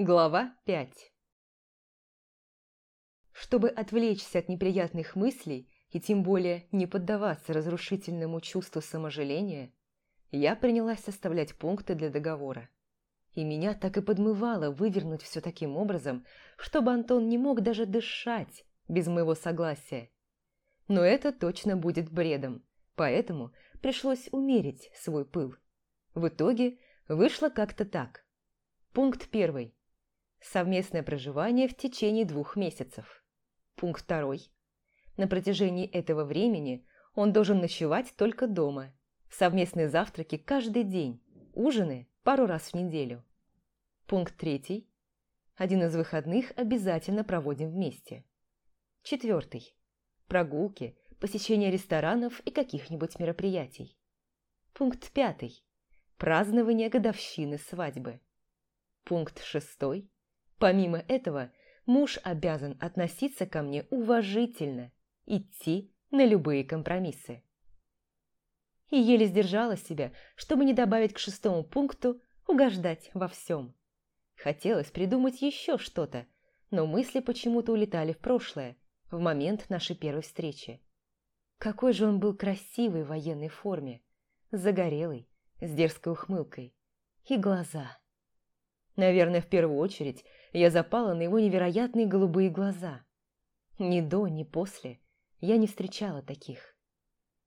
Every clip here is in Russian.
Глава 5 Чтобы отвлечься от неприятных мыслей и тем более не поддаваться разрушительному чувству саможаления, я принялась составлять пункты для договора. И меня так и подмывало вывернуть все таким образом, чтобы Антон не мог даже дышать без моего согласия. Но это точно будет бредом, поэтому пришлось умерить свой пыл. В итоге вышло как-то так. Пункт первый. Совместное проживание в течение двух месяцев. Пункт второй. На протяжении этого времени он должен ночевать только дома. Совместные завтраки каждый день, ужины пару раз в неделю. Пункт третий. Один из выходных обязательно проводим вместе. Четвертый. Прогулки, посещение ресторанов и каких-нибудь мероприятий. Пункт пятый. Празднование годовщины свадьбы. Пункт шестой. Помимо этого, муж обязан относиться ко мне уважительно, идти на любые компромиссы. И еле сдержала себя, чтобы не добавить к шестому пункту угождать во всем. Хотелось придумать еще что-то, но мысли почему-то улетали в прошлое, в момент нашей первой встречи. Какой же он был красивый в военной форме, загорелый, с дерзкой ухмылкой. И глаза. Наверное, в первую очередь я запала на его невероятные голубые глаза. Ни до, ни после я не встречала таких.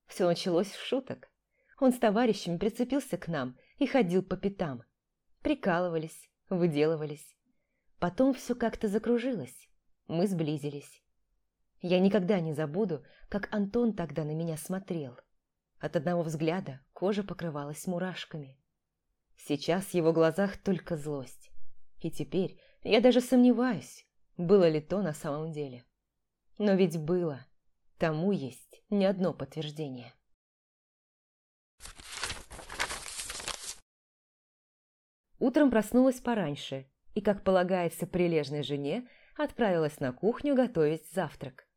Все началось с шуток. Он с товарищами прицепился к нам и ходил по пятам. Прикалывались, выделывались. Потом все как-то закружилось. Мы сблизились. Я никогда не забуду, как Антон тогда на меня смотрел. От одного взгляда кожа покрывалась мурашками. Сейчас в его глазах только злость. И теперь я даже сомневаюсь, было ли то на самом деле. Но ведь было. Тому есть не одно подтверждение. Утром проснулась пораньше и, как полагается прилежной жене, отправилась на кухню готовить завтрак.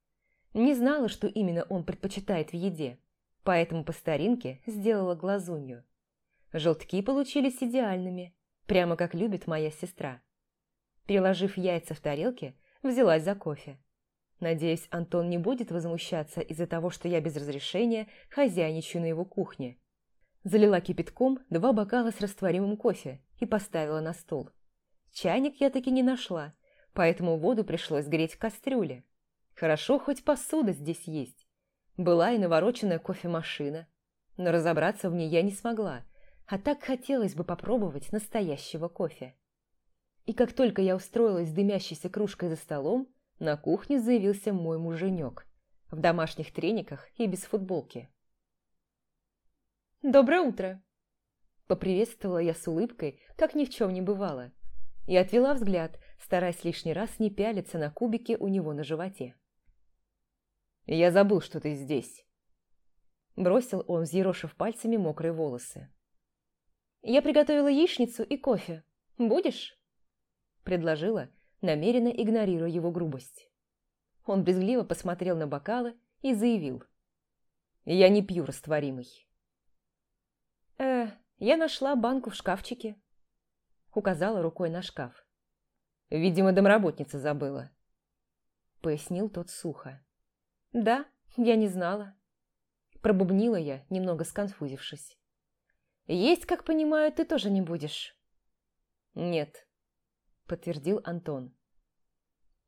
Не знала, что именно он предпочитает в еде, поэтому по старинке сделала глазунью. Желтки получились идеальными, прямо как любит моя сестра. Переложив яйца в тарелке, взялась за кофе. Надеюсь, Антон не будет возмущаться из-за того, что я без разрешения хозяйничаю на его кухне. Залила кипятком два бокала с растворимым кофе и поставила на стол. Чайник я таки не нашла, поэтому воду пришлось греть в кастрюле. Хорошо, хоть посуда здесь есть. Была и навороченная кофемашина, но разобраться в ней я не смогла, а так хотелось бы попробовать настоящего кофе. И как только я устроилась с дымящейся кружкой за столом, на кухне заявился мой муженек в домашних трениках и без футболки. «Доброе утро!» Поприветствовала я с улыбкой, как ни в чем не бывало, и отвела взгляд, стараясь лишний раз не пялиться на кубики у него на животе. «Я забыл, что ты здесь», – бросил он, взъерошив пальцами мокрые волосы. «Я приготовила яичницу и кофе. Будешь?» – предложила, намеренно игнорируя его грубость. Он брезгливо посмотрел на бокалы и заявил. «Я не пью растворимый». «Э, я нашла банку в шкафчике», – указала рукой на шкаф. «Видимо, домработница забыла», – пояснил тот сухо. «Да, я не знала». Пробубнила я, немного сконфузившись. «Есть, как понимаю, ты тоже не будешь?» «Нет», — подтвердил Антон.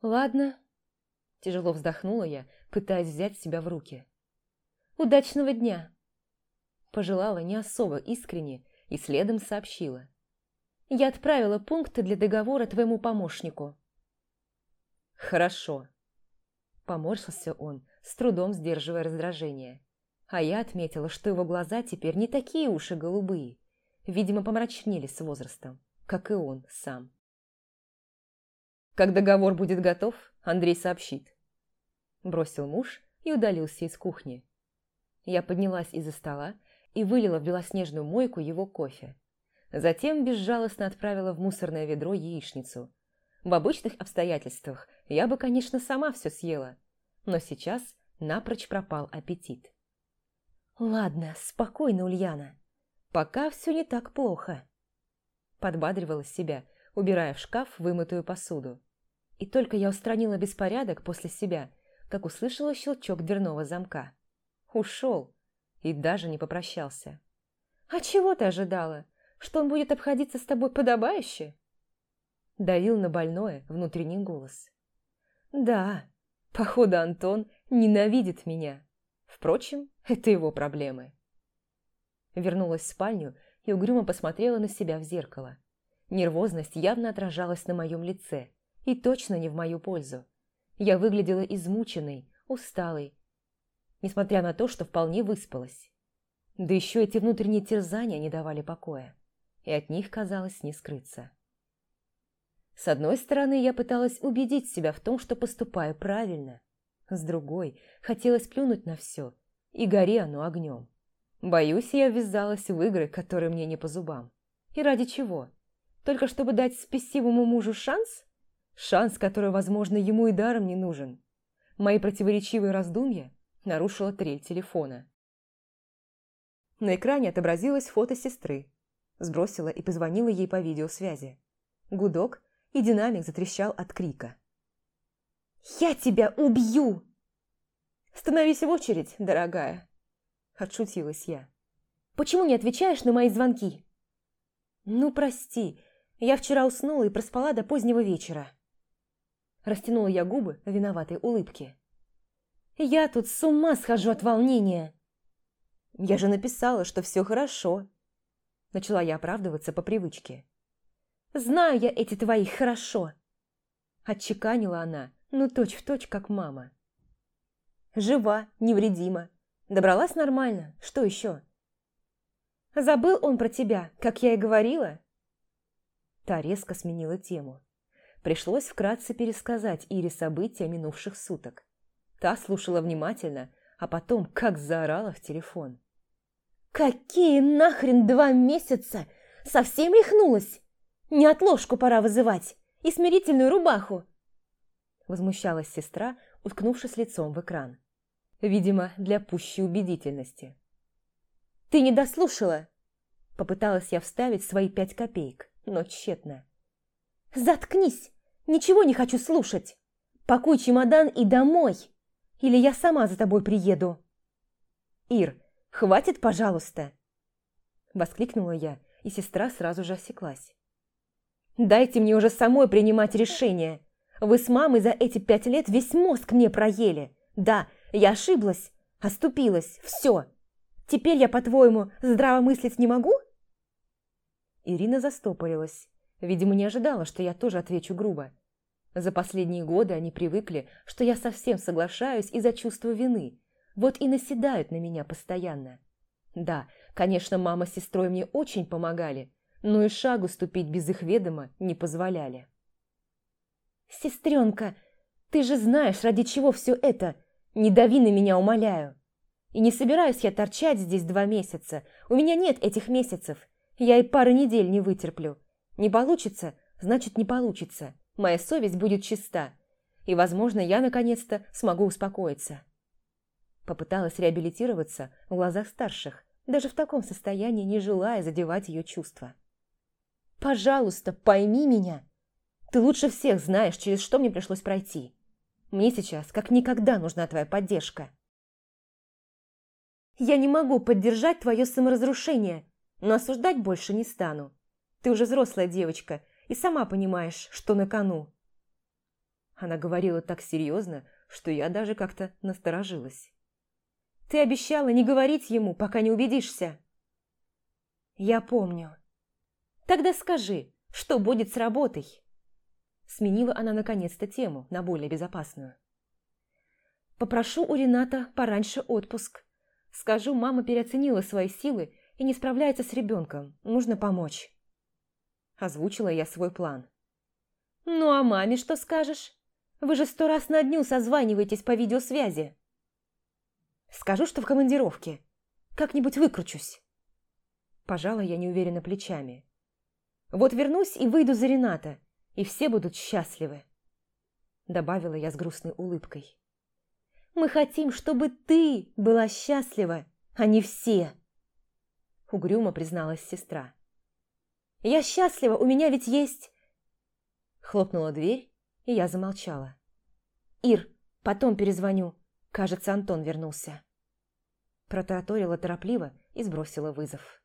«Ладно», — тяжело вздохнула я, пытаясь взять себя в руки. «Удачного дня!» Пожелала не особо искренне и следом сообщила. «Я отправила пункты для договора твоему помощнику». «Хорошо», — поморщился он, с трудом сдерживая раздражение. А я отметила, что его глаза теперь не такие уж и голубые. Видимо, помрачнели с возрастом, как и он сам. «Как договор будет готов, Андрей сообщит», – бросил муж и удалился из кухни. Я поднялась из-за стола и вылила в белоснежную мойку его кофе. Затем безжалостно отправила в мусорное ведро яичницу. В обычных обстоятельствах я бы, конечно, сама все съела, но сейчас напрочь пропал аппетит. «Ладно, спокойно, Ульяна. Пока все не так плохо», – подбадривала себя, убирая в шкаф вымытую посуду. И только я устранила беспорядок после себя, как услышала щелчок дверного замка. Ушел и даже не попрощался. «А чего ты ожидала? Что он будет обходиться с тобой подобающе?» Давил на больное внутренний голос. «Да, походу Антон ненавидит меня. Впрочем, это его проблемы». Вернулась в спальню и угрюмо посмотрела на себя в зеркало. Нервозность явно отражалась на моем лице, и точно не в мою пользу. Я выглядела измученной, усталой, несмотря на то, что вполне выспалась. Да еще эти внутренние терзания не давали покоя, и от них казалось не скрыться. С одной стороны, я пыталась убедить себя в том, что поступаю правильно. С другой, хотелось плюнуть на все, и гори оно огнем. Боюсь, я ввязалась в игры, которые мне не по зубам. И ради чего? Только чтобы дать спесивому мужу шанс? Шанс, который, возможно, ему и даром не нужен. Мои противоречивые раздумья нарушила трель телефона. На экране отобразилось фото сестры. Сбросила и позвонила ей по видеосвязи. Гудок, и динамик затрещал от крика. «Я тебя убью!» «Становись в очередь, дорогая!» Отшутилась я. «Почему не отвечаешь на мои звонки?» «Ну, прости, я вчера уснула и проспала до позднего вечера». Растянула я губы в виноватой улыбке. «Я тут с ума схожу от волнения!» «Я же написала, что все хорошо!» Начала я оправдываться по привычке. «Знаю я эти твои хорошо!» Отчеканила она, ну точь-в-точь, точь, как мама. «Жива, невредима. Добралась нормально. Что еще?» «Забыл он про тебя, как я и говорила?» Та резко сменила тему. Пришлось вкратце пересказать Ире события минувших суток. Та слушала внимательно, а потом как заорала в телефон. «Какие нахрен два месяца? Совсем рехнулась? Не отложку пора вызывать и смирительную рубаху!» Возмущалась сестра, уткнувшись лицом в экран. Видимо, для пущей убедительности. «Ты не дослушала!» Попыталась я вставить свои пять копеек, но тщетно. «Заткнись! Ничего не хочу слушать. Пакуй чемодан и домой. Или я сама за тобой приеду. Ир, хватит, пожалуйста. Воскликнула я, и сестра сразу же осеклась. Дайте мне уже самой принимать решение. Вы с мамой за эти пять лет весь мозг мне проели. Да, я ошиблась, оступилась, все. Теперь я, по-твоему, здраво мыслить не могу? Ирина застопорилась. Видимо, не ожидала, что я тоже отвечу грубо. За последние годы они привыкли, что я совсем соглашаюсь из-за чувства вины. Вот и наседают на меня постоянно. Да, конечно, мама с сестрой мне очень помогали, но и шагу ступить без их ведома не позволяли. «Сестренка, ты же знаешь, ради чего все это. Не дави на меня, умоляю. И не собираюсь я торчать здесь два месяца. У меня нет этих месяцев. Я и пары недель не вытерплю. Не получится, значит не получится. Моя совесть будет чиста. И, возможно, я наконец-то смогу успокоиться. Попыталась реабилитироваться в глазах старших, даже в таком состоянии не желая задевать ее чувства. «Пожалуйста, пойми меня. Ты лучше всех знаешь, через что мне пришлось пройти. Мне сейчас как никогда нужна твоя поддержка». «Я не могу поддержать твое саморазрушение, но осуждать больше не стану. Ты уже взрослая девочка и сама понимаешь, что на кону». Она говорила так серьезно, что я даже как-то насторожилась. «Ты обещала не говорить ему, пока не убедишься». «Я помню». «Тогда скажи, что будет с работой?» Сменила она наконец-то тему на более безопасную. «Попрошу у Рената пораньше отпуск. Скажу, мама переоценила свои силы и не справляется с ребенком. Нужно помочь». Озвучила я свой план. «Ну а маме что скажешь? Вы же сто раз на дню созваниваетесь по видеосвязи». «Скажу, что в командировке. Как-нибудь выкручусь». Пожала я неуверенно плечами. «Вот вернусь и выйду за Рената, и все будут счастливы», добавила я с грустной улыбкой. «Мы хотим, чтобы ты была счастлива, а не все», угрюмо призналась сестра. Я счастлива, у меня ведь есть Хлопнула дверь, и я замолчала. «Ир, потом перезвоню. Кажется, Антон вернулся». Протараторила торопливо и сбросила вызов.